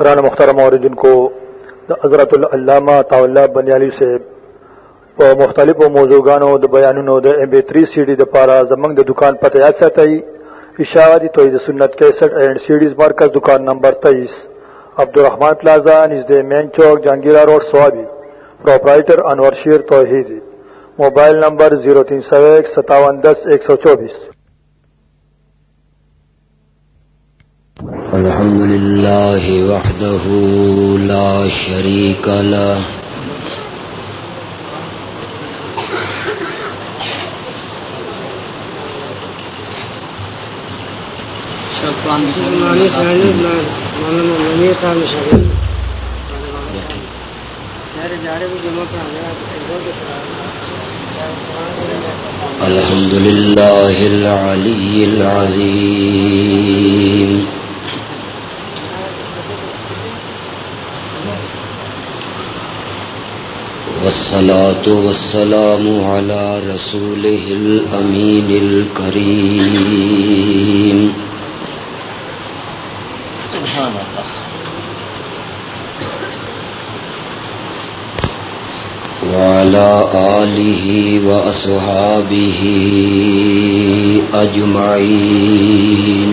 گران مختار موردن کو حضرت العلامہ طاولہ بنیالی سے په مختلفو موضوعګانو د بیانونو د ام بي 3 سي ډي د پاره زمنګ د دکان پته یاد ساتي اشاعتی توحید سنت 61 اینڈ سیډیز مرکز دکان نمبر 23 عبدالرحمن پلازا، نزد مین چوک جهانگیرا روډ سوابي پرپرایټر انور شیر توحید موبایل نمبر 03015710124 الحمد لله وحده لا شريك له. الحمد لله العلي العظيم. والصلاة والسلام على رسوله الأمين الكريم. سبحان الله وعلى آله وأصحابه أجمعين.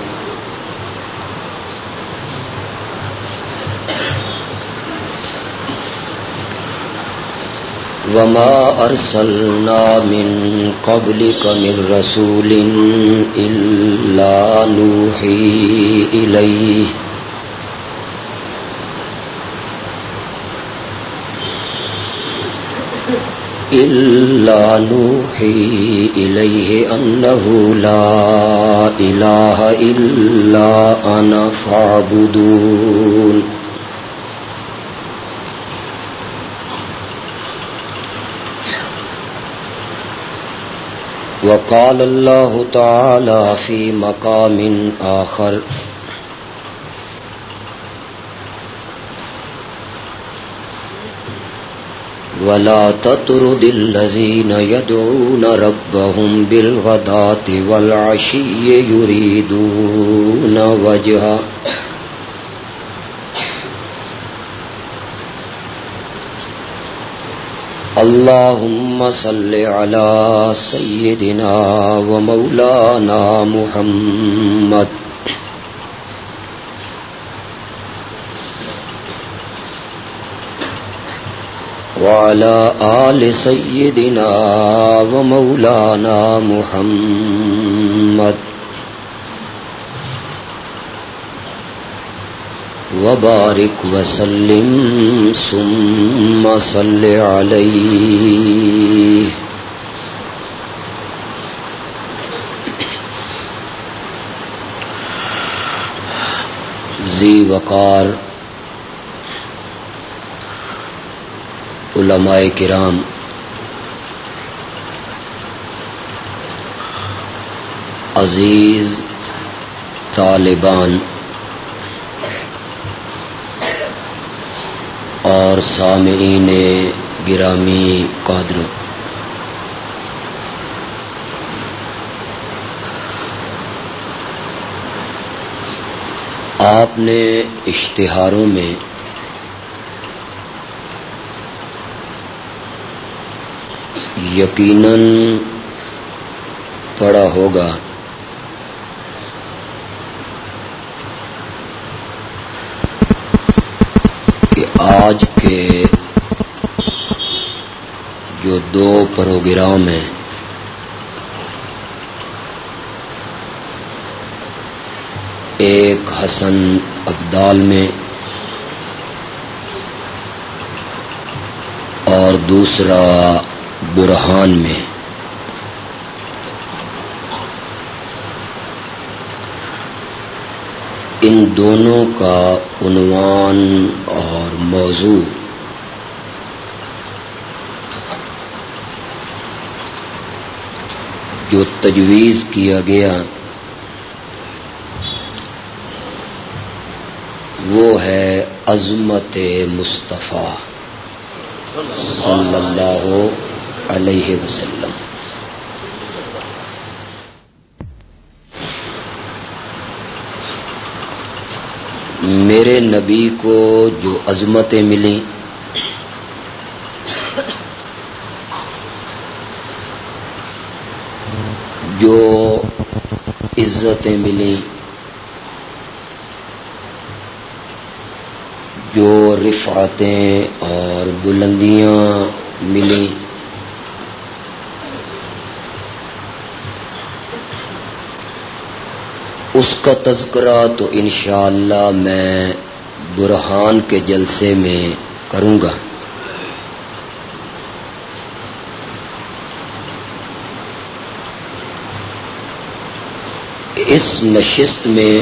وما أرسلنا من قبلك من رسول إلا نوحي إليه إلا نوحي إليه أنه لا إله إلا أنا فاعبدون وقال الله تعالى في مقام آخر. ولا تطرد الذين يدعون ربهم بالغداة والعشي يريدون وجها اللهم صل على سيدنا ومولانا محمد. وعلى آل سيدنا ومولانا محمد. وبارك وسلم ثم صل عليه. ذي وقار علماء کرام عزیز طالبان اور سامعین گرامی قادر۔ آپ نے اشتہاروں میں یقیناً پڑا ہوگا کہ آج کے جو دو پروگرام ہیں ایک حسن ابدال میں اور دوسرا برہان میں۔ ان دونوں کا عنوان اور موضوع جو تجویز کیا گیا، وہ ہے عظمت مصطفیٰ صلی اللہ علیہ وسلم۔ میرے نبی کو جو عظمتیں ملیں جو عزتیں ملیں۔ جو رفعتیں اور بلندیاں ملیں۔ اس کا تذکرہ تو انشاءاللہ میں برہان کے جلسے میں کروں گا۔ اس نشست میں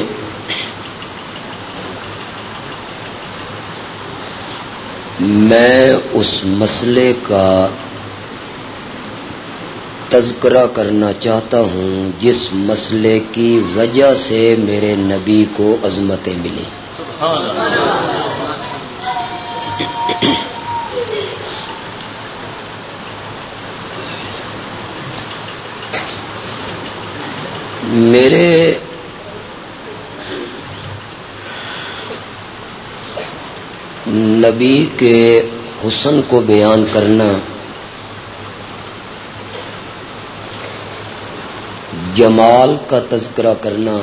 میں اس مسئلے کا تذکرہ کرنا چاہتا ہوں، جس مسئلے کی وجہ سے میرے نبی کو عظمتیں ملی میرے نبی کے حسن کو بیان کرنا۔ جمال کا تذکرہ کرنا۔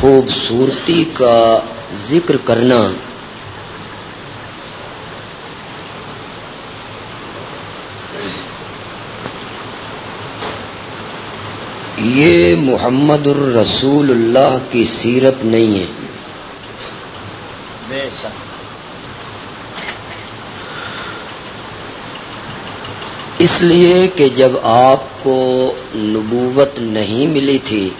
خوبصورتی کا ذکر کرنا۔ یہ محمد الرسول اللہ کی سیرت نہیں ہے۔ اس لیے کہ جب آپ کو نبوت نہیں ملی تھی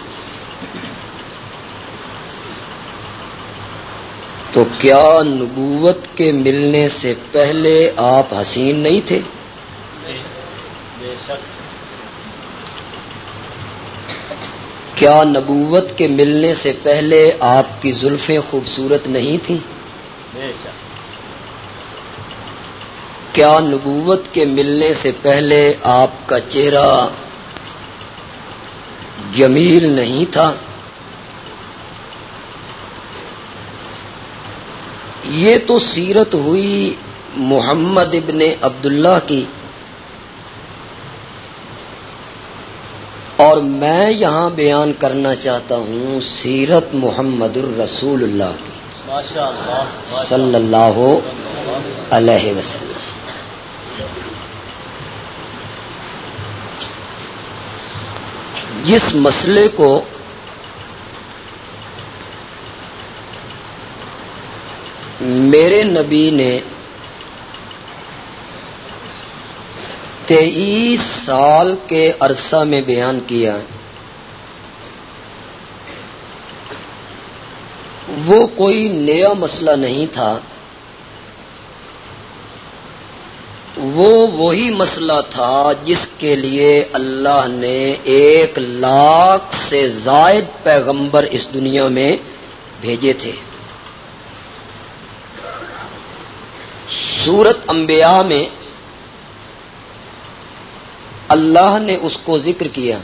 تو کیا نبوت کے ملنے سے پہلے آپ حسین نہیں تھے؟ کیا نبوت کے ملنے سے پہلے آپ کی زلفیں خوبصورت نہیں تھیں؟ کیا نبوت کے ملنے سے پہلے آپ کا چہرہ جمیل نہیں تھا؟ یہ تو سیرت ہوئی محمد ابن عبداللہ کی۔ اور میں یہاں بیان کرنا چاہتا ہوں سیرت محمد الرسول اللہ کی، صلی اللہ علیہ وسلم۔ جس مسئلے کو میرے نبی نے تیئیس سال کے عرصہ میں بیان کیا۔ وہ کوئی نیا مسئلہ نہیں تھا۔ وہ وہی مسئلہ تھا جس کے لیے اللہ نے ایک لاکھ سے زائد پیغمبر اس دنیا میں بھیجے تھے۔ سورت انبیاء میں اللہ نے اس کو ذکر کیا۔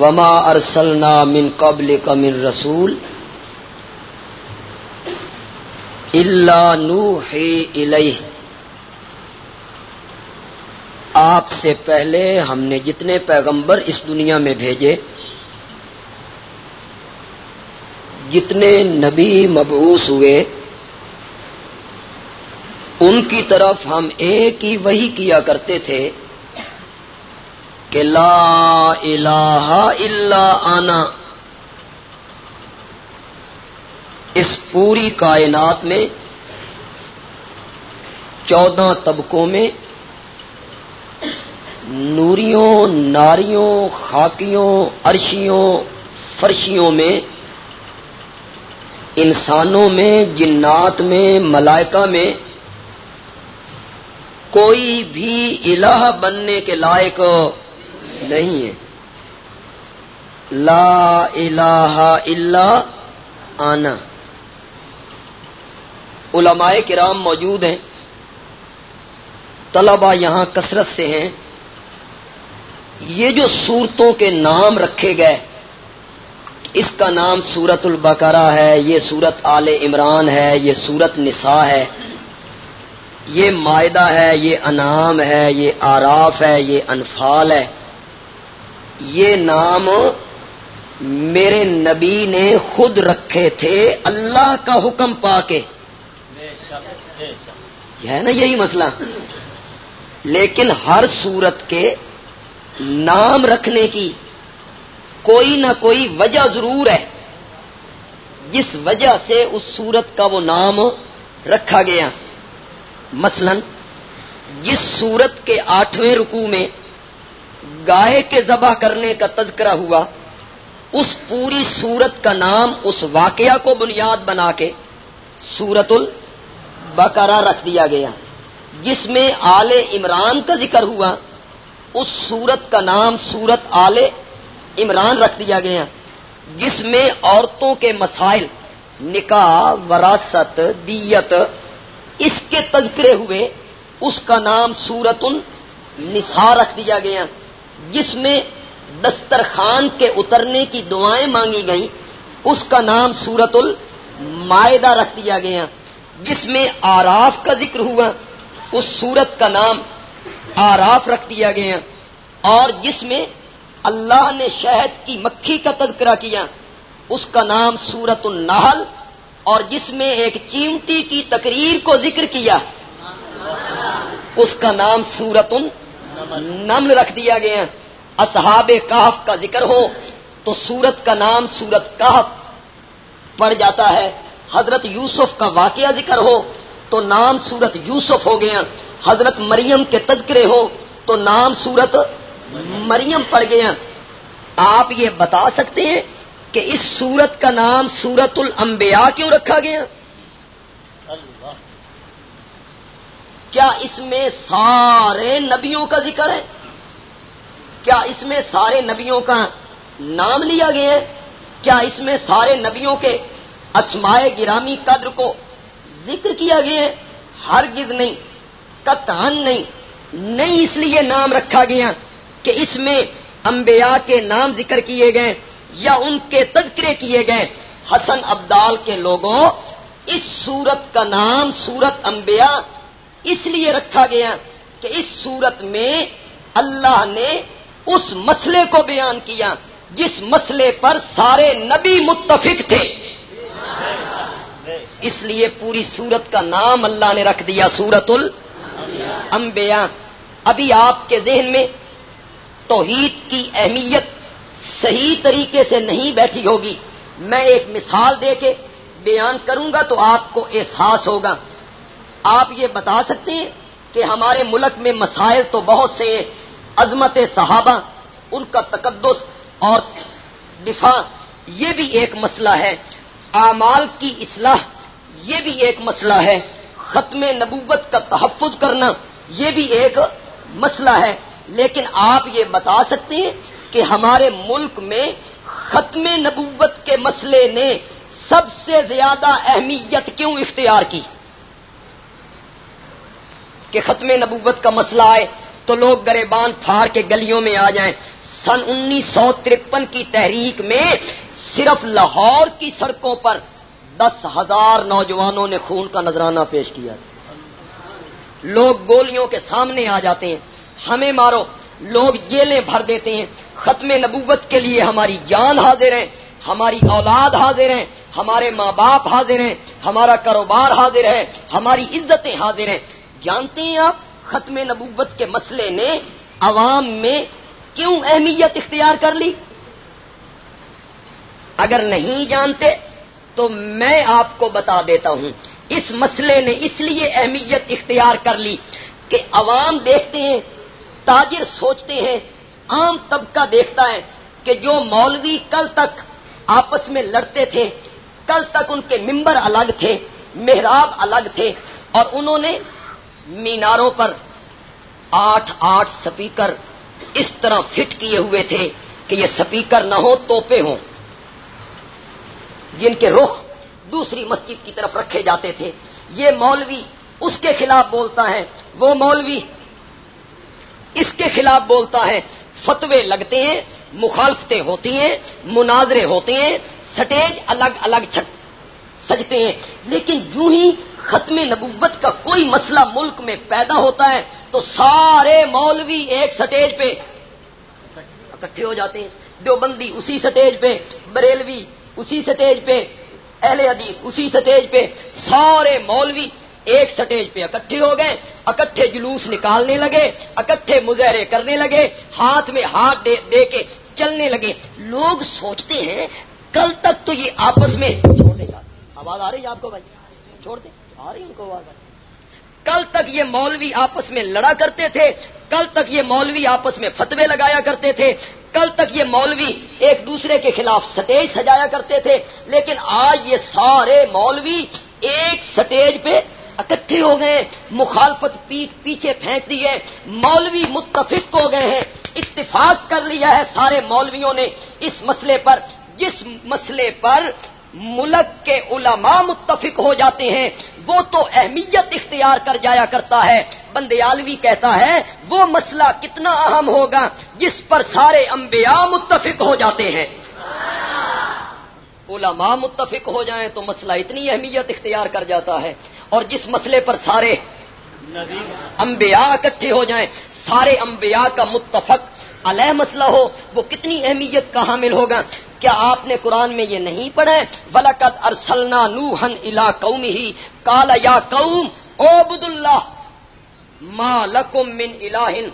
وما ارسلنا من قبل کا من رسول اللہ نو آپ سے پہلے ہم نے جتنے پیغمبر اس دنیا میں بھیجے، جتنے نبی مبعوث ہوئے ان کی طرف ہم ایک ہی وہی کیا کرتے تھے کہ لا الہ الا آنا اس پوری کائنات میں، چودہ طبقوں میں، نوریوں، ناریوں، خاکیوں، عرشیوں، فرشیوں میں، انسانوں میں، جنات میں، ملائکہ میں کوئی بھی الہ بننے کے لائق نہیں ہے۔ لا الہ الا آنا علماء کرام موجود ہیں۔ طلبا یہاں کثرت سے ہیں۔ یہ جو صورتوں کے نام رکھے گئے، اس کا نام سورت البقرہ ہے، یہ سورت آل عمران ہے، یہ سورت نساء ہے۔ یہ معدہ ہے، یہ انعام ہے، یہ آراف ہے، یہ انفال ہے۔ یہ نام میرے نبی نے خود رکھے تھے اللہ کا حکم پا کے۔ ہے نا یہی مسئلہ۔ لیکن ہر صورت کے نام رکھنے کی کوئی نہ کوئی وجہ ضرور ہے۔ جس وجہ سے اس صورت کا وہ نام رکھا گیا۔ مثلا جس صورت کے آٹھویں رکو میں گائے کے ذبح کرنے کا تذکرہ ہوا، اس پوری صورت کا نام اس واقعہ کو بنیاد بنا کے سورت البقرہ رکھ دیا گیا۔ جس میں آل عمران کا ذکر ہوا، اس سورت کا نام سورت آل عمران رکھ دیا گیا۔ جس میں عورتوں کے مسائل، نکاح، وراثت، دیت اس کے تذکرے ہوئے، اس کا نام سورت النساء رکھ دیا گیا، جس میں دسترخوان کے اترنے کی دعائیں مانگی گئیں، اس کا نام سورت المائدہ رکھ دیا گیا، جس میں آراف کا ذکر ہوا، اس سورت کا نام آراف رکھ دیا گیا، اور جس میں اللہ نے شہد کی مکھی کا تذکرہ کیا، اس کا نام سورت النحل اور جس میں ایک چیمٹی کی تقریر کو ذکر کیا، اس کا نام سورت النمل رکھ دیا گیا۔ اصحاب کاف کا ذکر ہو تو سورت کا نام سورت کاف پڑ جاتا ہے۔ حضرت یوسف کا واقعہ ذکر ہو تو نام سورت یوسف ہو گیا۔ حضرت مریم کے تذکرے ہو تو نام سورت مریم پڑ گیا۔ آپ یہ بتا سکتے ہیں کہ اس سورت کا نام سورت الانبیاء کیوں رکھا گیا؟ کیا اس میں سارے نبیوں کا ذکر ہے؟ کیا اس میں سارے نبیوں کا نام لیا گیا ہے؟ کیا اس میں سارے نبیوں کے اسمائے گرامی قدر کو ذکر کیا گیا ہے؟ ہرگز نہیں کتان نہیں نہیں اس لیے نام رکھا گیا کہ اس میں انبیاء کے نام ذکر کیے گئے۔ یا ان کے تذکرے کیے گئے حسن ابدال کے لوگوں، اس سورت کا نام سورت انبیاء اس لیے رکھا گیا کہ اس سورت میں اللہ نے اس مسئلے کو بیان کیا جس مسئلے پر سارے نبی متفق تھے۔ اس لیے پوری سورت کا نام اللہ نے رکھ دیا سورت الانبیاء ابھی آپ کے ذہن میں توحید کی اہمیت صحیح طریقے سے نہیں بیٹھی ہوگی۔ میں ایک مثال دے کے بیان کروں گا تو آپ کو احساس ہوگا۔ آپ یہ بتا سکتے ہیں کہ ہمارے ملک میں مسائل تو بہت سے عظمت صحابہ، ان کا تقدس اور دفاع، یہ بھی ایک مسئلہ ہے۔ اعمال کی اصلاح، یہ بھی ایک مسئلہ ہے۔ ختم نبوت کا تحفظ کرنا، یہ بھی ایک مسئلہ ہے۔ لیکن آپ یہ بتا سکتے ہیں کہ ہمارے ملک میں ختم نبوت کے مسئلے نے سب سے زیادہ اہمیت کیوں اختیار کی؟ کہ ختم نبوت کا مسئلہ آئے تو لوگ گریبان پھاڑ کے گلیوں میں آ جائیں۔ سن انیس سو ترپن کی تحریک میں صرف لاہور کی سڑکوں پر دس ہزار نوجوانوں نے خون کا نذرانہ پیش کیا۔ لوگ گولیوں کے سامنے آ جاتے ہیں۔ ہمیں مارو، لوگ جیلیں بھر دیتے ہیں۔ ختم نبوت کے لیے ہماری جان حاضر ہے ہماری اولاد حاضر ہیں، ہمارے ماں باپ حاضر ہیں، ہمارا کاروبار حاضر ہے، ہماری عزتیں حاضر ہیں۔ جانتے ہیں آپ ختم نبوت کے مسئلے نے عوام میں کیوں اہمیت اختیار کر لی؟ اگر نہیں جانتے تو میں آپ کو بتا دیتا ہوں، اس مسئلے نے اس لیے اہمیت اختیار کر لی کہ عوام دیکھتے ہیں، تاجر سوچتے ہیں عام طبقہ دیکھتا ہے کہ جو مولوی کل تک آپس میں لڑتے تھے، کل تک ان کے ممبر الگ تھے، محراب الگ تھے، اور انہوں نے میناروں پر آٹھ آٹھ سپیکر اس طرح فٹ کیے ہوئے تھے کہ یہ سپیکر نہ ہو توپے ہوں۔ جن کے رخ دوسری مسجد کی طرف رکھے جاتے تھے۔ یہ مولوی اس کے خلاف بولتا ہے، وہ مولوی اس کے خلاف بولتا ہے فتوے لگتے ہیں، مخالفتیں ہوتی ہیں، مناظرے ہوتے ہیں، سٹیج الگ الگ سجتے ہیں۔ لیکن جو ہی ختم نبوت کا کوئی مسئلہ ملک میں پیدا ہوتا ہے تو سارے مولوی ایک سٹیج پہ اکٹھے ہو جاتے ہیں۔ دیوبندی اسی سٹیج پہ، بریلوی اسی سٹیج پہ، اہل حدیث اسی سٹیج پہ، سارے مولوی ایک سٹیج پہ اکٹھے ہو گئے اکٹھے جلوس نکالنے لگے اکٹھے مظاہرے کرنے لگے ہاتھ میں ہاتھ دے, دے کے چلنے لگے۔ لوگ سوچتے ہیں کل تک تو یہ آپس میں چھوڑ دیں آواز آ رہی ہے آپ کو بھائی؟ چھوڑ دیں آ رہی ان کو آواز؟ کل تک یہ مولوی آپس میں لڑا کرتے تھے کل تک یہ مولوی آپس میں فتوے لگایا کرتے تھے کل تک یہ مولوی ایک دوسرے کے خلاف سٹیج سجایا کرتے تھے لیکن آج یہ سارے مولوی ایک سٹیج پہ اکٹھے ہو گئے مخالفت پیچھے پھینک دی ہے، مولوی متفق ہو گئے ہیں۔ اتفاق کر لیا ہے سارے مولویوں نے اس مسئلے پر۔ جس مسئلے پر ملک کے علماء متفق ہو جاتے ہیں، وہ تو اہمیت اختیار کر جایا کرتا ہے۔ بندیالوی کہتا ہے، وہ مسئلہ کتنا اہم ہوگا جس پر سارے انبیاء متفق ہو جاتے ہیں۔ علماء متفق ہو جائیں تو مسئلہ اتنی اہمیت اختیار کر جاتا ہے۔ اور جس مسئلے پر سارے انبیاء اکٹھے ہو جائیں، سارے انبیاء کا متفق علیہ مسئلہ ہو، وہ کتنی اہمیت کا حامل ہوگا؟ کیا آپ نے قرآن میں یہ نہیں پڑھا ولقت ارسلنا نوہن الا قوم ہی کالا یا قوم او بد اللہ ما لکم من الہن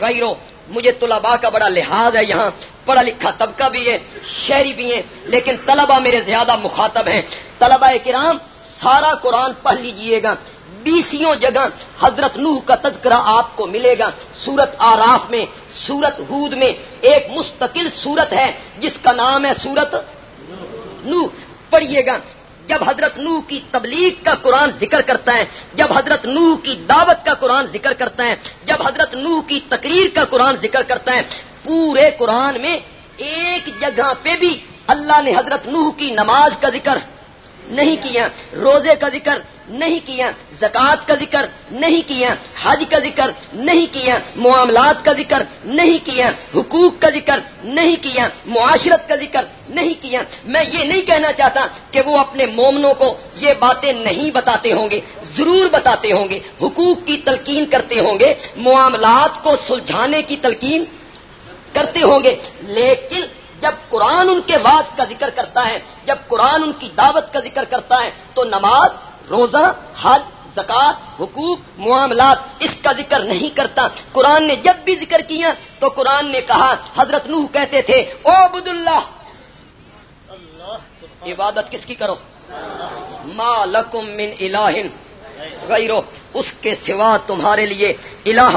غیرو مجھے طلباء کا بڑا لحاظ ہے یہاں، پڑھا لکھا طبقہ بھی ہے، شہری بھی ہیں، لیکن طلباء میرے زیادہ مخاطب ہیں۔ طلباء کرام سارا قرآن پڑھ لیجیے گا۔ بیسوں جگہ حضرت نوح کا تذکرہ آپ کو ملے گا۔ سورت آراف میں، سورت ہود میں ایک مستقل سورت ہے، جس کا نام ہے سورت نوح۔ پڑھیے گا۔ جب حضرت نوح کی تبلیغ کا قرآن ذکر کرتا ہے، جب حضرت نوح کی دعوت کا قرآن ذکر کرتا ہے، جب حضرت نوح کی تقریر کا قرآن ذکر کرتا ہے، پورے قرآن میں ایک جگہ پہ بھی اللہ نے حضرت نوح کی نماز کا ذکر نہیں کیا روزے کا ذکر نہیں کیا زکوٰۃ کا ذکر نہیں کیا حج کا ذکر نہیں کیا معاملات کا ذکر نہیں کیا حقوق کا ذکر نہیں کیا معاشرت کا ذکر نہیں کیا میں یہ نہیں کہنا چاہتا کہ وہ اپنے مومنوں کو یہ باتیں نہیں بتاتے ہوں گے، ضرور بتاتے ہوں گے، حقوق کی تلقین کرتے ہوں گے، معاملات کو سلجھانے کی تلقین کرتے ہوں گے، لیکن جب قرآن ان کے واس کا ذکر کرتا ہے، جب قرآن ان کی دعوت کا ذکر کرتا ہے، تو نماز، روزہ، حج زکات حقوق، معاملات اس کا ذکر نہیں کرتا۔ قرآن نے جب بھی ذکر کیا تو قرآن نے کہا، حضرت نوح کہتے تھے، او عبد اللہ عبادت کس کی کرو؟ ما لکم من الہ غیرو اس کے سوا تمہارے لیے الہ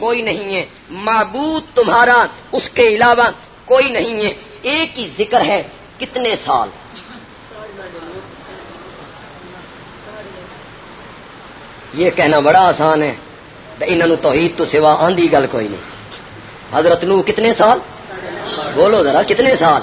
کوئی نہیں ہے۔ معبود تمہارا، اس کے علاوہ کوئی نہیں ہے۔ ایک ہی ذکر ہے، کتنے سال؟ یہ کہنا بڑا آسان ہے۔ انہوں توحید تو سوا آندھی گل کوئی نہیں۔ حضرت نو کتنے سال؟ بولو ذرا، کتنے سال؟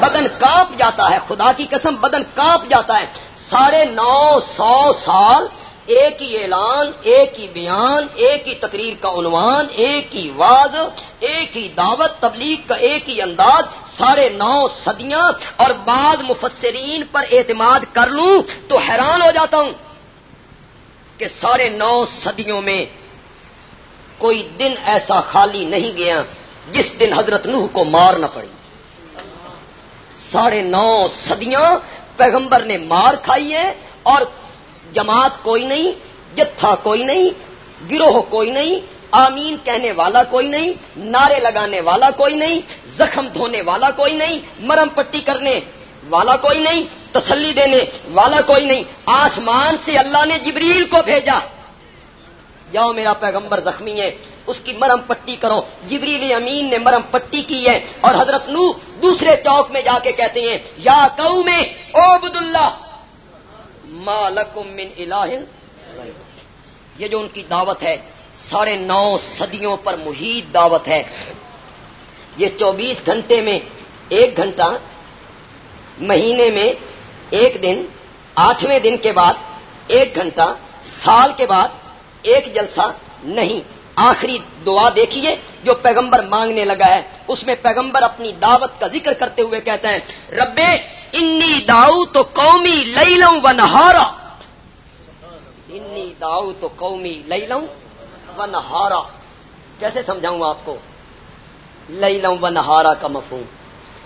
بدن کاپ جاتا ہے، خدا کی قسم، بدن کاپ جاتا ہے۔ ساڑھے نو سو سال ایک ہی اعلان، ایک ہی بیان، ایک ہی تقریر کا عنوان، ایک ہی واض ایک ہی دعوت، تبلیغ کا ایک ہی انداز، ساڑھے نو صدیاں، اور بعض مفسرین پر اعتماد کر لوں تو حیران ہو جاتا ہوں کہ ساڑھے نو صدیوں میں کوئی دن ایسا خالی نہیں گیا جس دن حضرت نوح کو مار نہ پڑی۔ ساڑھے نو صدیاں پیغمبر نے مار کھائی ہے اور جماعت کوئی نہیں، جتھا کوئی نہیں، گروہ کوئی نہیں، آمین کہنے والا کوئی نہیں، نعرے لگانے والا کوئی نہیں، زخم دھونے والا کوئی نہیں، مرم پٹی کرنے والا کوئی نہیں، تسلی دینے والا کوئی نہیں۔ آسمان سے اللہ نے جبریل کو بھیجا۔ جاؤ میرا پیغمبر زخمی ہے، اس کی مرم پٹی کرو۔ جبریل امین نے مرم پٹی کی ہے اور حضرت نو دوسرے چوک میں جا کے کہتے ہیں، یا میں اوبد اللہ من الہ یہ جو ان کی دعوت ہے، ساڑھے نو صدیوں پر محیط دعوت ہے۔ یہ چوبیس گھنٹے میں ایک گھنٹہ، مہینے میں ایک دن، آٹھویں دن کے بعد ایک گھنٹہ، سال کے بعد ایک جلسہ نہیں۔ آخری دعا دیکھیے جو پیغمبر مانگنے لگا ہے۔ اس میں پیغمبر اپنی دعوت کا ذکر کرتے ہوئے کہتے ہیں ربے انی داؤ تو قومی لئی لوں و نہارا۔ انی داؤ تو قومی لئی لوں و نہارا۔ کیسے سمجھاؤں آپ کو؟ لئی لوں و نہارا کا مفہوم۔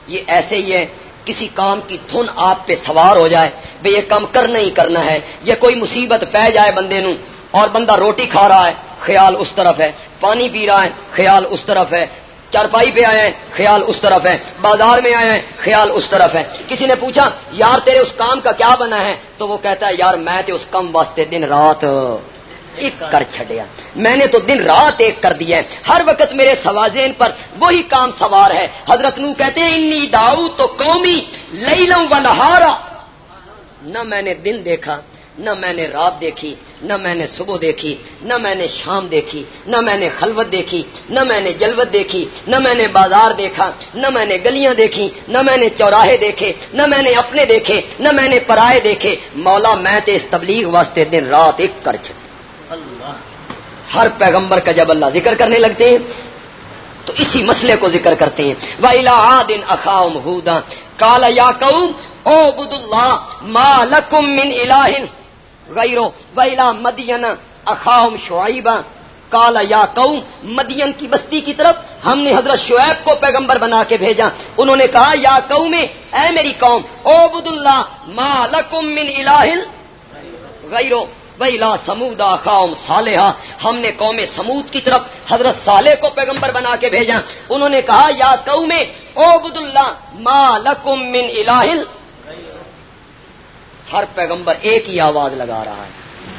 یہ ایسے ہی ہے، کسی کام کی دھن آپ پہ سوار ہو جائے بھائی یہ کام کرنا ہی کرنا ہے یا کوئی مصیبت پہ جائے بندے نو اور بندہ روٹی کھا رہا ہے، خیال اس طرف ہے، پانی پی رہا ہے، خیال اس طرف ہے چارپائی پہ آئے ہیں، خیال اس طرف ہے، بازار میں آئے ہیں، خیال اس طرف ہے۔ کسی نے پوچھا، یار تیرے اس کام کا کیا بنا ہے؟ تو وہ کہتا ہے، یار میں تے اس کم واسطے دن رات ایک کر چھڑیا۔ میں نے تو دن رات ایک کر دیا ہے۔ ہر وقت میرے سوازین پر وہی کام سوار ہے۔ حضرت نو کہتے ہیں، انی داؤ تو قومی لئی لوں نہ میں نے دن دیکھا نہ میں نے رات دیکھی نہ میں نے صبح دیکھی نہ میں نے شام دیکھی نہ میں نے خلوت دیکھی نہ میں نے جلوت دیکھی نہ میں نے بازار دیکھا نہ میں نے گلیاں دیکھی نہ میں نے چوراہے دیکھے نہ میں نے اپنے دیکھے نہ میں نے پرائے دیکھے مولا میں تے اس تبلیغ واسطے دن رات ایک کر چکا ہر پیغمبر کا جب اللہ ذکر کرنے لگتے ہیں تو اسی مسئلے کو ذکر کرتے ہیں وَإِلَىٰ أَخَاهُمْ هُودًا قَالَ يَا قَوْمْ اعْبُدُوا اللَّهَ مَا لَكُمْ مِنْ إِلَٰهٍ غَيْرُهُ وَإِلَىٰ مَدْيَنَ أَخَاهُمْ شُعَيْبًا قَالَ يَا قَوْمْ مدین کی بستی کی طرف ہم نے حضرت شعیب کو پیغمبر بنا کے بھیجا۔ انہوں نے کہا، یا قوم، اے میری قوم اعبدوا اللہ ما لکم من الہ غیرو ویلا سمودا قوم صالحہ۔ ہم نے قوم سمود کی طرف حضرت صالح کو پیغمبر بنا کے بھیجا۔ انہوں نے کہا، یا قوم اوبد اللہ ما لکم من الہ ہر پیغمبر ایک ہی آواز لگا رہا ہے،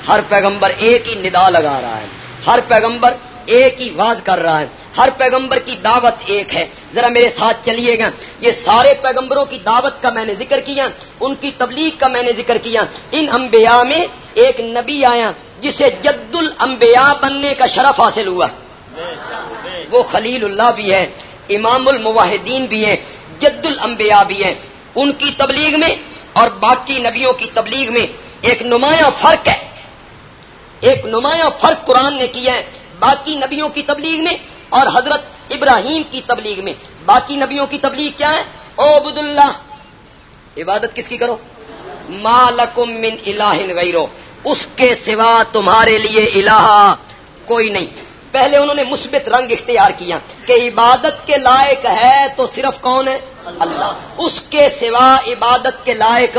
ہر پیغمبر ایک ہی ندا لگا رہا ہے، ہر پیغمبر ایک ہی واز کر رہا ہے، ہر پیغمبر کی دعوت ایک ہے۔ ذرا میرے ساتھ چلیے گا۔ یہ سارے پیغمبروں کی دعوت کا میں نے ذکر کیا، ان کی تبلیغ کا میں نے ذکر کیا۔ ان انبیاء میں ایک نبی آیا جسے جد الانبیاء بننے کا شرف حاصل ہوا۔ وہ خلیل اللہ بھی ہے، امام المواحدین بھی ہیں جد الانبیاء بھی ہیں۔ ان کی تبلیغ میں اور باقی نبیوں کی تبلیغ میں ایک نمایاں فرق ہے۔ ایک نمایاں فرق قرآن نے کیا ہے۔ باقی نبیوں کی تبلیغ میں اور حضرت ابراہیم کی تبلیغ میں۔ باقی نبیوں کی تبلیغ کیا ہے؟ او عبد اللہ عبادت کس کی کرو؟ مالکم من الہ غیرو اس کے سوا تمہارے لیے الہ کوئی نہیں۔ پہلے انہوں نے مثبت رنگ اختیار کیا کہ عبادت کے لائق ہے تو صرف کون ہے؟ اللہ۔ اس کے سوا عبادت کے لائق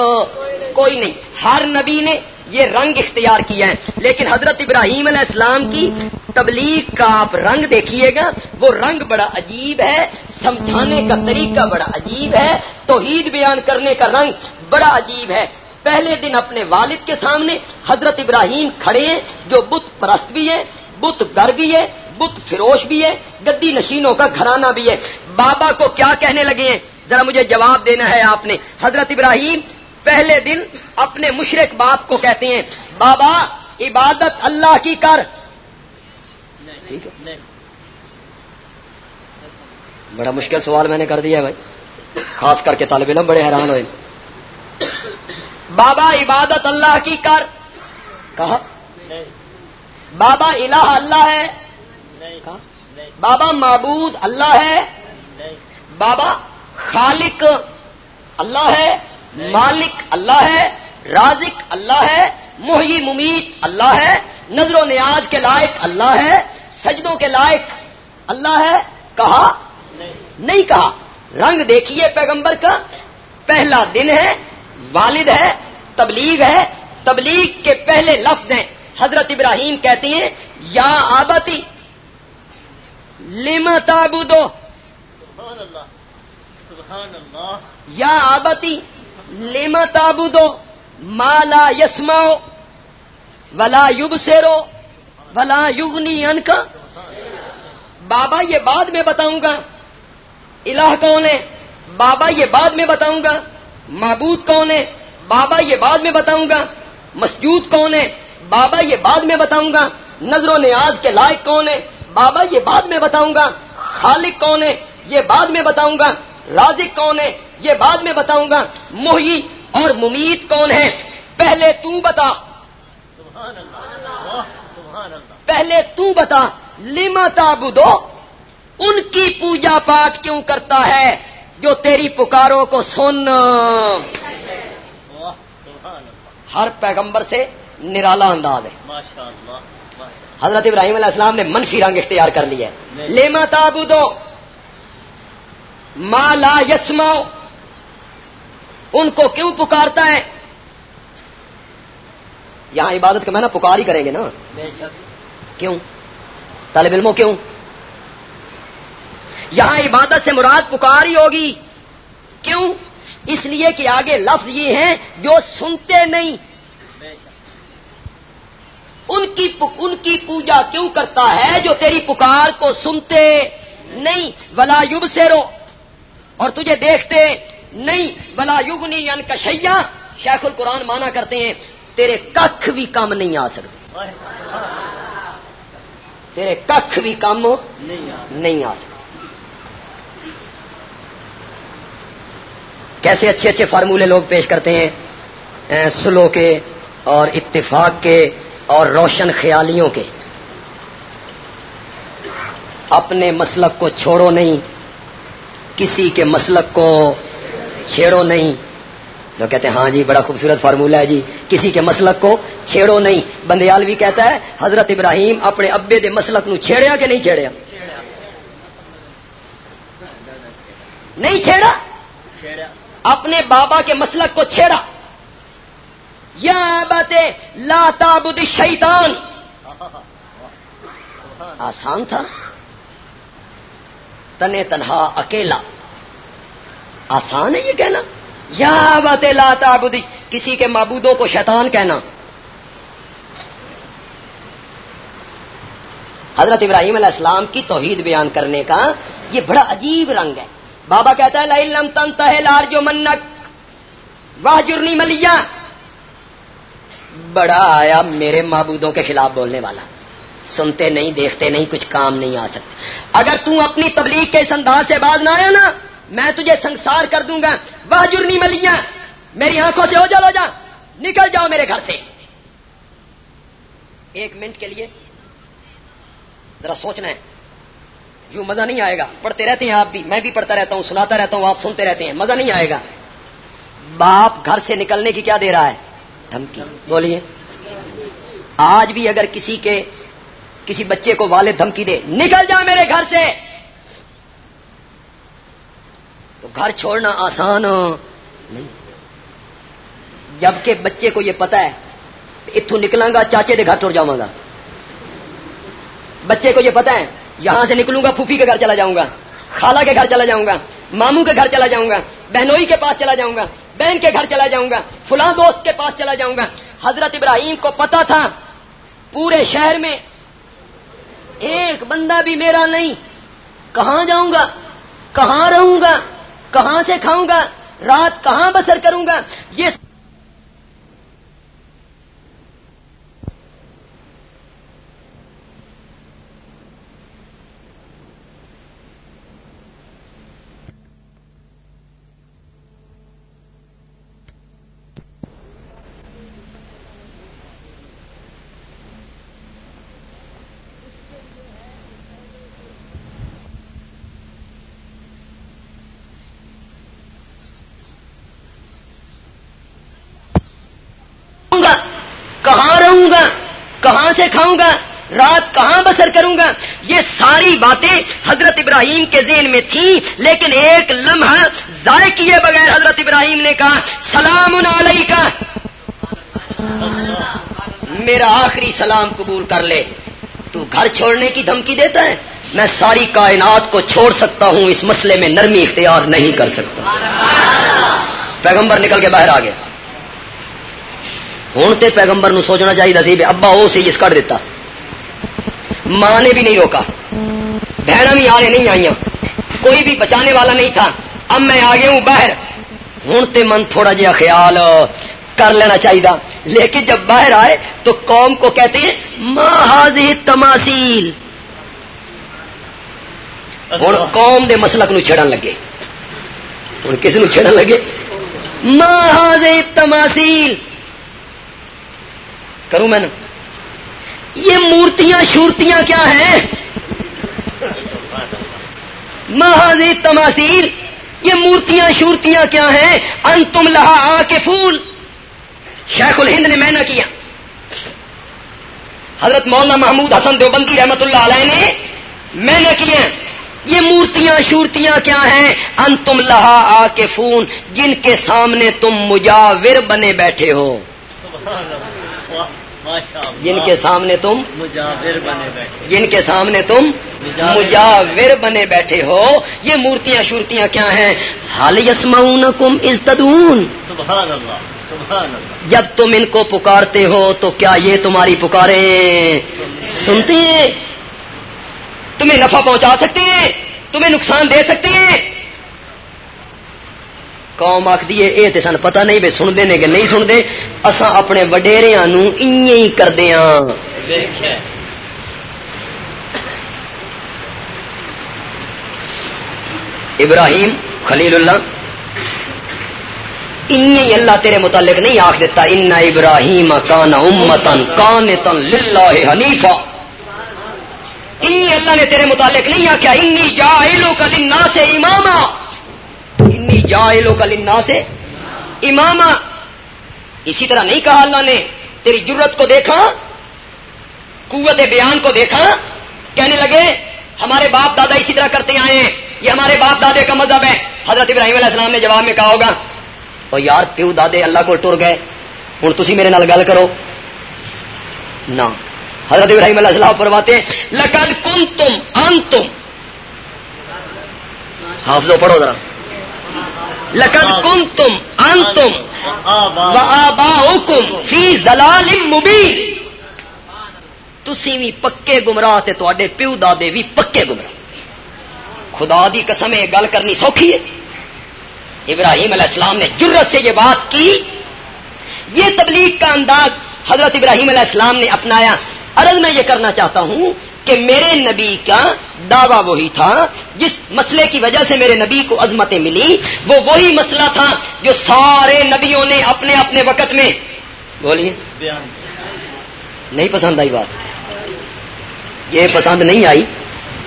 کوئی نہیں۔ ہر نبی نے یہ رنگ اختیار کیا ہے۔ لیکن حضرت ابراہیم علیہ السلام کی تبلیغ کا آپ رنگ دیکھیے گا، وہ رنگ بڑا عجیب ہے، سمجھانے کا طریقہ بڑا عجیب ہے، توحید بیان کرنے کا رنگ بڑا عجیب ہے۔ پہلے دن اپنے والد کے سامنے حضرت ابراہیم کھڑے ہیں، جو بت پرست بھی ہے بت گر بھی ہے، بت فروش بھی ہے، گدی نشینوں کا گھرانہ بھی ہے۔ بابا کو کیا کہنے لگے ہیں؟ ذرا مجھے جواب دینا ہے آپ نے۔ حضرت ابراہیم پہلے دن اپنے مشرق باپ کو کہتے ہیں، بابا، عبادت اللہ کی کر۔ بڑا مشکل سوال میں نے کر دیا بھائی۔ خاص کر کے طالب علم بڑے حیران ہوئے۔ بابا، عبادت اللہ کی کر۔ کہا؟ بابا الہ اللہ ہے؟ بابا معبود اللہ ہے؟ بابا خالق اللہ ہے؟ مالک اللہ ہے؟ رازق اللہ ہے؟ محی ممیت اللہ ہے؟ نظر و نیاز کے لائق اللہ ہے؟ سجدوں کے لائق اللہ ہے؟ کہا؟ نہیں کہا۔ رنگ دیکھیے پیغمبر کا پہلا دن ہے والد ہے تبلیغ ہے۔ تبلیغ کے پہلے لفظ ہیں۔ حضرت ابراہیم کہتے ہیں یا آبتی لما تابودو یا آبتی لما تابودو مالا یسما ولا یوب سیرو ولا یوگنی ان کا بابا یہ بعد میں بتاؤں گا۔ الہ کون ہے؟ بابا یہ بعد میں بتاؤں گا۔ معبود کون ہے؟ بابا یہ بعد میں بتاؤں گا۔ مسجود کون ہے؟ بابا یہ بعد میں بتاؤں گا۔ نظر و نیاز کے لائق کون ہے؟ بابا یہ بعد میں بتاؤں گا۔ خالق کون ہے؟ یہ بعد میں بتاؤں گا۔ رازق کون ہے؟ یہ بعد میں بتاؤں گا۔ موہی اور ممیت کون ہے؟ پہلے تو بتا۔ پہلے تو بتا۔ لما تابدو ان کی پوجا پاٹ کیوں کرتا ہے جو تیری پکاروں کو سن ہر پیغمبر سے نرالا انداز ہے۔ حضرت ابراہیم علیہ السلام نے منفی رنگ اختیار کر لیا ہے۔ لیما تابو مالا یسما ان کو کیوں پکارتا ہے؟ یہاں عبادت کا میں نا پکار ہی کریں گے نا۔ کیوں؟ طالب علموں کیوں؟ یہاں عبادت سے مراد پکار ہی ہوگی۔ کیوں؟ اس لیے کہ آگے لفظ یہ ہیں جو سنتے نہیں ان کی ان کی پوجا کیوں کرتا ہے جو تیری پکار کو سنتے نہیں؟ ولا یوب سے رو اور تجھے دیکھتے نہیں؟ ولا یوگنی یعنی کشیا شیخ القرآن مانا کرتے ہیں، تیرے کخ بھی کم نہیں آ سکتے۔ تیرے کخ بھی کم نہیں آ سکتے۔ کیسے اچھے اچھے فارمولے لوگ پیش کرتے ہیں سلو کے اور اتفاق کے اور روشن خیالیوں کے۔ اپنے مسلک کو چھوڑو نہیں کسی کے مسلک کو چھیڑو نہیں۔ لوگ کہتے ہیں ہاں جی بڑا خوبصورت فارمولہ ہے جی۔ کسی کے مسلک کو چھیڑو نہیں۔ بندیال بھی کہتا ہے حضرت ابراہیم اپنے ابے دے مسلک نو چھیڑیا کہ نہیں چھیڑیا؟ نہیں چھیڑا۔ اپنے بابا کے مسلک کو چھیڑا۔ یا بات لاتا بدھ شیطان آسان تھا. تنے تنہا اکیلا. آسان ہے یہ کہنا. یا بات لاتا بدھ کسی کے معبودوں کو شیطان کہنا. حضرت ابراہیم علیہ السلام کی توحید بیان کرنے کا یہ بڑا عجیب رنگ ہے. بابا کہتا ہے لم تن لار جو منک واہ جرنی ملیا. بڑا آیا میرے معبودوں کے خلاف بولنے والا۔ سنتے نہیں، دیکھتے نہیں، کچھ کام نہیں آ سکتے اگر تم اپنی تبلیغ کے اس انداز سے باز نہ آیا نا میں تجھے سنسار کر دوں گا۔ واہ جرنی ملیا میری آنکھوں سے ہو جا جا۔ نکل جاؤ میرے گھر سے۔ ایک منٹ کے لیے ذرا سوچنا ہے۔ یوں مزہ نہیں آئے گا۔ پڑھتے رہتے ہیں آپ بھی، میں بھی پڑھتا رہتا ہوں، سناتا رہتا ہوں، آپ سنتے رہتے ہیں۔ مزہ نہیں آئے گا۔ باپ گھر سے نکلنے کی کیا دے رہا ہے؟ دھمکی بولیے۔ آج بھی اگر کسی کے، کسی بچے کو والد دھمکی دے، نکل جا میرے گھر سے۔ تو گھر چھوڑنا آسان۔ نہیں۔ جبکہ بچے کو یہ پتا ہے اتو نکلاں گا، چاچے دے گھر ٹوٹ جاؤں گا۔ بچے کو یہ پتا ہے، یہاں سے نکلوں گا، پھوپھی کے گھر چلا جاؤں گا، خالہ کے گھر چلا جاؤں گا، ماموں کے گھر چلا جاؤں گا، بہنوئی کے پاس چلا جاؤں گا۔ بہن کے گھر چلا جاؤں گا، فلاں دوست کے پاس چلا جاؤں گا۔ حضرت ابراہیم کو پتا تھا، پورے شہر میں ایک بندہ بھی میرا نہیں۔ کہاں جاؤں گا؟ کہاں رہوں گا؟ کہاں سے کھاؤں گا؟ رات کہاں بسر کروں گا؟ یہ کہاں سے کھاؤں گا رات کہاں بسر کروں گا؟ یہ ساری باتیں حضرت ابراہیم کے ذہن میں تھیں لیکن ایک لمحہ ضائع کیے بغیر حضرت ابراہیم نے کہا سلام علیہ کا میرا آخری سلام قبول کر لے۔ تو گھر چھوڑنے کی دھمکی دیتا ہے؟ میں ساری کائنات کو چھوڑ سکتا ہوں اس مسئلے میں نرمی اختیار نہیں کر سکتا۔ پیغمبر نکل کے باہر آ گیا ہوں تو پیغمبر نو سوچنا چاہیے سی ابا وہ سی جس کٹ دیتا ماں نے بھی نہیں روکا۔ بہن بھی آنے نہیں آئی کوئی بھی بچانے والا نہیں تھا۔ اب میں آ گیا ہوں باہر۔ ہوں تو من تھوڑا جہا خیال کر لینا چاہیے لیکن جب باہر آئے تو قوم کو کہتے ہیں ماہی تماسیل ہوں قوم دے مسلک نو چھڑن لگے۔ ہوں کس نو چھڑن لگے؟ ماہی تماسیل کروں میں یہ مورتیاں شورتیاں کیا ہیں؟ مہاجی تماسیل یہ مورتیاں شورتیاں کیا ہیں؟ ان تم لہا آ کے پھول شیخ الہند نے میں نہ کیا۔ حضرت مولانا محمود حسن دیوبندی رحمت اللہ علیہ نے میں نہ کیا۔ یہ مورتیاں شورتیاں کیا ہیں؟ ان تم لہا آ کے فون جن کے سامنے تم مجاور بنے بیٹھے ہو۔ جن کے سامنے تم مجاور بنے بیٹھے. جن کے سامنے تم مجاور. بنے بیٹھے ہو یہ مورتیاں شورتیاں کیا ہیں؟ حال یسمعون کم سبحان اللہ سبحان اللہ جب تم ان کو پکارتے ہو تو کیا یہ تمہاری پکاریں؟ سنتے ہیں تمہیں نفع پہنچا سکتے ہیں تمہیں نقصان دے سکتے ہیں۔ قوم آخری یہ تو سن پتا نہیں بھائی سنتے نے کہ نہیں سنتے۔ اصا اپنے وڈیریا ہی کردے ہاں ابراہیم خلیل اللہ ان اللہ تیرے متعلق نہیں آخ دیتا۔ ان ابراہیم کان امتن کان تن للہ حنیفا اللہ نے تیرے متعلق نہیں آخیا انی لنا سے اماما۔ انی کا لنا سے اماما اسی طرح نہیں کہا اللہ نے، تیری جرت کو دیکھا، قوت بیان کو دیکھا، کہنے لگے، ہمارے باپ دادا اسی طرح کرتے آئے ہیں، یہ ہمارے باپ دادے کا مذہب ہے۔ حضرت ابراہیم علیہ السلام نے جواب میں کہا ہوگا اور یار، پیو دادے اللہ کو ٹر گئے ہوں تھی میرے نال گل کرو۔ نہ۔ حضرت ابراہیم علیہ السلام فرماتے ہیں، لقد کن تم ان تم حافظو، پڑھو ذرا۔ لقد کن تم ان تم و آباؤکم فی زلال مبین تسی بھی پکے گمراہ تے تواڈے پیو دادے بھی پکے گمراہ. خدا دی قسم یہ گل کرنی سوکھی ہے۔ ابراہیم علیہ السلام نے جرت سے یہ بات کی۔ یہ تبلیغ کا انداز حضرت ابراہیم علیہ السلام نے اپنایا۔ عرض میں یہ کرنا چاہتا ہوں کہ میرے نبی کا دعویٰ وہی تھا جس مسئلے کی وجہ سے میرے نبی کو عظمتیں ملی وہ وہی مسئلہ تھا جو سارے نبیوں نے اپنے اپنے وقت میں۔ بولیے۔ نہیں پسند آئی بات۔ یہ پسند نہیں آئی۔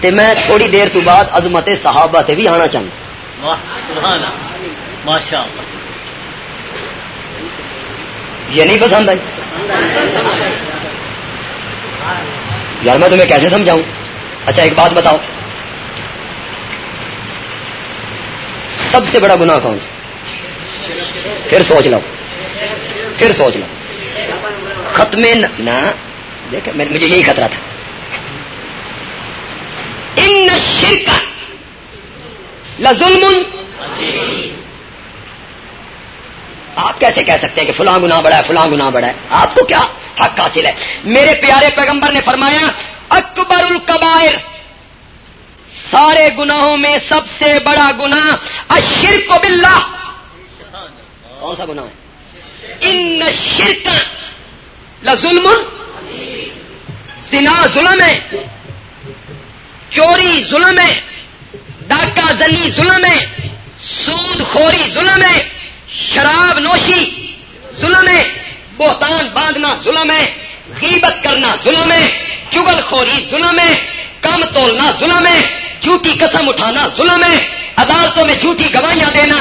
تو میں تھوڑی دیر تو بعد عظمت صحابہ تے بھی آنا چاہوں۔ یہ نہیں پسند آئی۔ یار میں تمہیں کیسے سمجھاؤں؟ اچھا ایک بات بتاؤ۔ سب سے بڑا گناہ کون سا؟ پھر سوچ لو۔ پھر سوچ لو۔ ختم نہ دیکھ مجھے یہی خطرہ تھا۔ ان شرک لظلم۔ آپ کیسے کہہ سکتے ہیں کہ فلاں گنا بڑا ہے، فلاں گنا بڑا ہے؟ آپ کو کیا حق حاصل ہے؟ میرے پیارے پیغمبر نے فرمایا، اکبر القبائر، سارے گناہوں میں سب سے بڑا گنا اشرک باللہ۔ کون سا گنا ہے؟ ان شرک لظلم، زنا ظلم ہے، چوری ظلم ہے ڈاکہ زنی ظلم ہے، سود خوری ظلم ہے۔ شراب نوشی ظلم ہے بہتان باندھنا ظلم ہے غیبت کرنا ظلم ہے چگل خوری ظلم ہے کم تولنا ظلم ہے جھوٹی قسم اٹھانا ظلم ہے عدالتوں میں جھوٹی گواہیاں دینا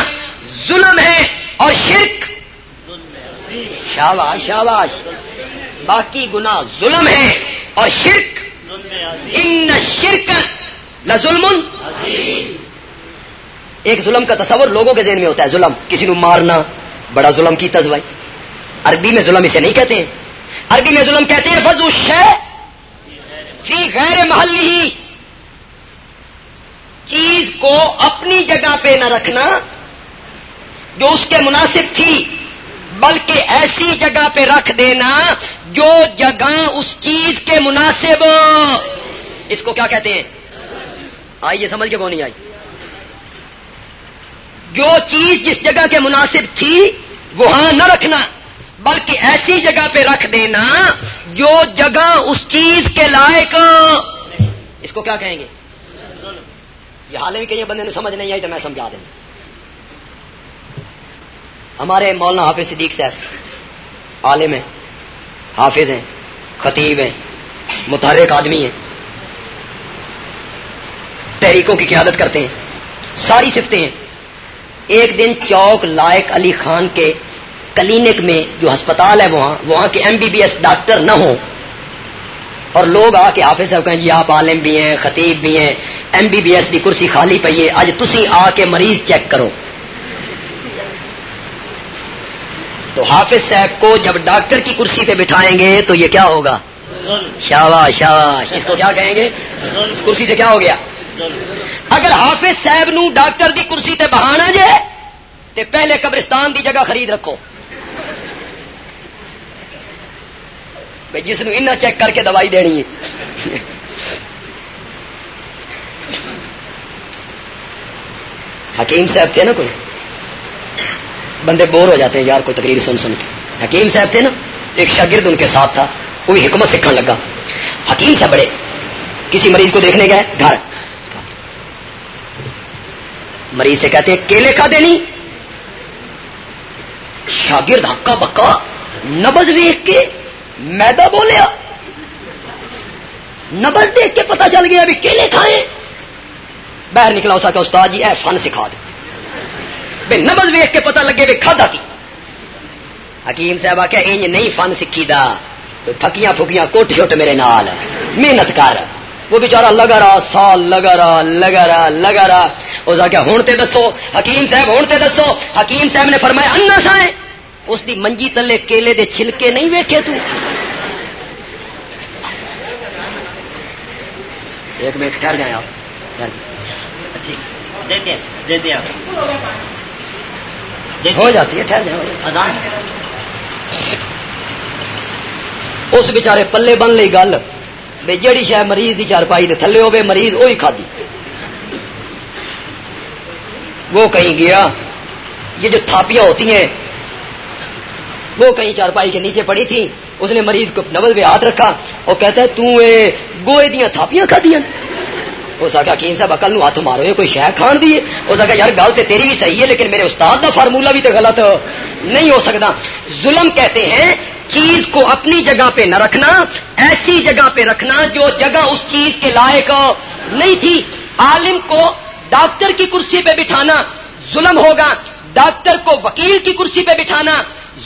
ظلم ہے اور شرک۔ شاباش شاباش باقی گنا ظلم ہے اور شرک۔ ان شرک لظلم۔ ایک ظلم کا تصور لوگوں کے ذہن میں ہوتا ہے، ظلم، کسی کو مارنا، بڑا ظلم کی تزوائی عربی میں ظلم اسے نہیں کہتے ہیں۔ عربی میں ظلم کہتے ہیں بز شے فی غیر محلی۔ چیز کو اپنی جگہ پہ نہ رکھنا جو اس کے مناسب تھی، بلکہ ایسی جگہ پہ رکھ دینا جو جگہ اس چیز کے مناسب۔ اس کو کیا کہتے ہیں؟ آئیے، سمجھ کے کون نہیں آئی؟ جو چیز جس جگہ کے مناسب تھی وہاں نہ رکھنا، بلکہ ایسی جگہ پہ رکھ دینا جو جگہ اس چیز کے لائق اس کو کیا کہیں گے؟ یہ حال میں کہیں بندے نے سمجھ نہیں آئی تو میں سمجھا دوں۔ ہمارے مولانا حافظ صدیق صاحب، عالم ہیں، حافظ ہیں، خطیب ہیں، متحرک آدمی ہیں، تحریکوں کی قیادت کرتے ہیں، ساری سفتیں ہیں۔ ایک دن چوک لائق علی خان کے کلینک میں جو ہسپتال ہے وہاں وہاں کے M B B S doctor نہ ہوں۔ اور لوگ آ کے حافظ صاحب کہیں جی آپ عالم بھی ہیں خطیب بھی ہیں ایم بی بی ایس کی کرسی خالی پی ہے اج تھی آ کے مریض چیک کرو۔ تو حافظ صاحب کو جب ڈاکٹر کی کرسی پہ بٹھائیں گے تو یہ کیا ہوگا؟ شاباش شاباش اس کو کیا کہیں گے؟ اس کرسی سے کیا ہو گیا؟ اگر حافظ صاحب نو ڈاکٹر دی کرسی تے بہانا جے تے پہلے قبرستان دی جگہ خرید رکھو۔ بھائی جس نے چیک کر کے دوائی دینی ہے۔ حکیم صاحب تھے نا کوئی؟ بندے بور ہو جاتے ہیں، یار کوئی تقریر سن سن کے۔ حکیم صاحب تھے نا، ایک شاگرد ان کے ساتھ تھا، کوئی حکمت سیکھنے لگا۔ حکیم صاحب بڑے، کسی مریض کو دیکھنے گئے، گھر۔ مریض سے کہتے ہیں، کیلے کھا دینی؟ شاگرد ہکا بکا نبز ویخ کے میدا بولیا نبز دیکھ کے پتا چل گیا ابھی کیلے کھائے۔ باہر نکلا اس کا استاد جی اے فن سکھا دے۔ بے نبز ویخ کے پتا لگے بھی کھادا کی۔ حکیم صاحب آ انج نہیں فن سکھی دا۔ پھکیاں پھکیاں کوٹ شوٹ میرے نال۔ محنت کر۔ وہ بےچارا لگا رہا سال لگا رہا لگا رہا لگا رہا اس کا کیا ہوں تے دسو؟ حکیم صاحب ہوں تے دسو؟ حکیم صاحب نے فرمایا انا سائیں اس دی منجی تلے کیلے دے چھلکے نہیں ویکھے تو۔ ایک منٹ ٹھہر جائیں آپ۔ ہو جاتی ہے ٹھہر جائیں۔ اس بیچارے پلے بن لی گل۔ بے جڑی شاید مریض دی چارپائی دے تھلے ہوے مریض وہی کھادی۔ وہ کہیں گیا، یہ جو تھاپیاں ہوتی ہیں، وہ کہیں چارپائی کے نیچے پڑی تھی اس نے مریض کو نبل پہ ہاتھ رکھا اور کہتا ہے، تو گوئے دیا تھاپیاں کھا دیا اس آگا کیم صاحب اکل ہاتھ مارو، یہ کوئی شہ کھان دی اس آگا یار، گل تو تیری بھی صحیح ہے، لیکن میرے استاد کا فارمولا بھی تو غلط نہیں ہو سکتا ظلم کہتے ہیں چیز کو اپنی جگہ پہ نہ رکھنا، ایسی جگہ پہ رکھنا جو جگہ اس چیز کے لائق نہیں تھی۔ عالم کو ڈاکٹر کی کرسی پہ بٹھانا ظلم ہوگا، ڈاکٹر کو وکیل کی کرسی پہ بٹھانا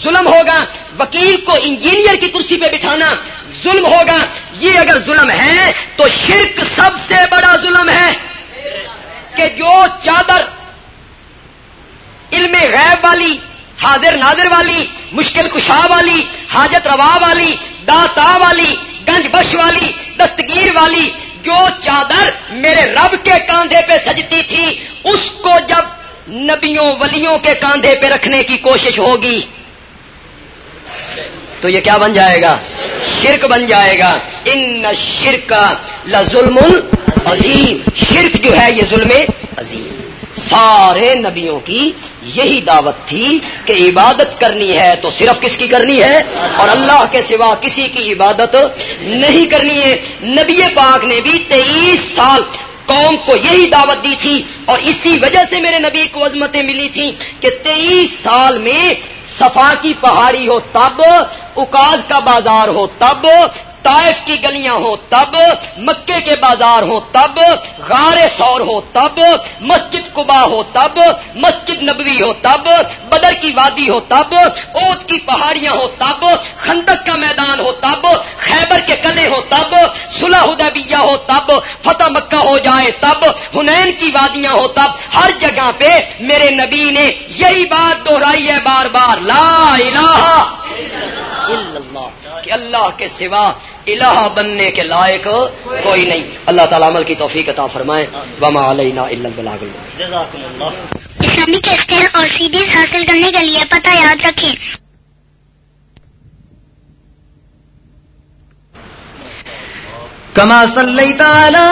ظلم ہوگا، وکیل کو انجینئر کی کرسی پہ بٹھانا ظلم ہوگا۔ یہ اگر ظلم ہے تو شرک سب سے بڑا ظلم ہے کہ جو چادر علم غیب والی حاضر ناظر والی، مشکل کشا والی، حاجت روا والی، داتا والی، گنج بش والی، دستگیر والی، جو چادر میرے رب کے کاندھے پہ سجتی تھی، اس کو جب نبیوں ولیوں کے کاندھے پہ رکھنے کی کوشش ہوگی، تو یہ کیا بن جائے گا؟ شرک بن جائے گا۔ ان شرک ظلم عظیم۔ شرک جو ہے یہ ظلم عظیم۔ سارے نبیوں کی یہی دعوت تھی کہ عبادت کرنی ہے تو صرف کس کی کرنی ہے؟ اور اللہ کے سوا کسی کی عبادت نہیں کرنی ہے۔ نبی پاک نے بھی تیئیس سال قوم کو یہی دعوت دی تھی اور اسی وجہ سے میرے نبی کو عظمتیں ملی تھیں کہ تیئیس سال میں صفا کی پہاڑی ہو تب، اکاز کا بازار ہو تب طائف کی گلیاں ہو تب مکے کے بازار ہو تب غار سور ہو تب مسجد کبا ہو تب مسجد نبوی ہو تب بدر کی وادی ہو تب اوت کی پہاڑیاں ہو تب خندق کا میدان ہو تب خیبر کے کلے ہو تب صلح حدیبیہ ہو تب فتح مکہ ہو جائے تب ہنین کی وادیاں ہو تب ہر جگہ پہ میرے نبی نے یہی بات دہرائی ہے بار بار لا الہ الا اللہ کہ اللہ کے سوا الہ بننے کے لائق کوئی نہیں۔ اللہ تعالیٰ عمل کی توفیق عطا فرمائے۔ وما علینا الا البلاغ اسلامی کیسٹیں اور سیڈیز حاصل کرنے کے لیے پتہ یاد رکھیں۔ كما صليت على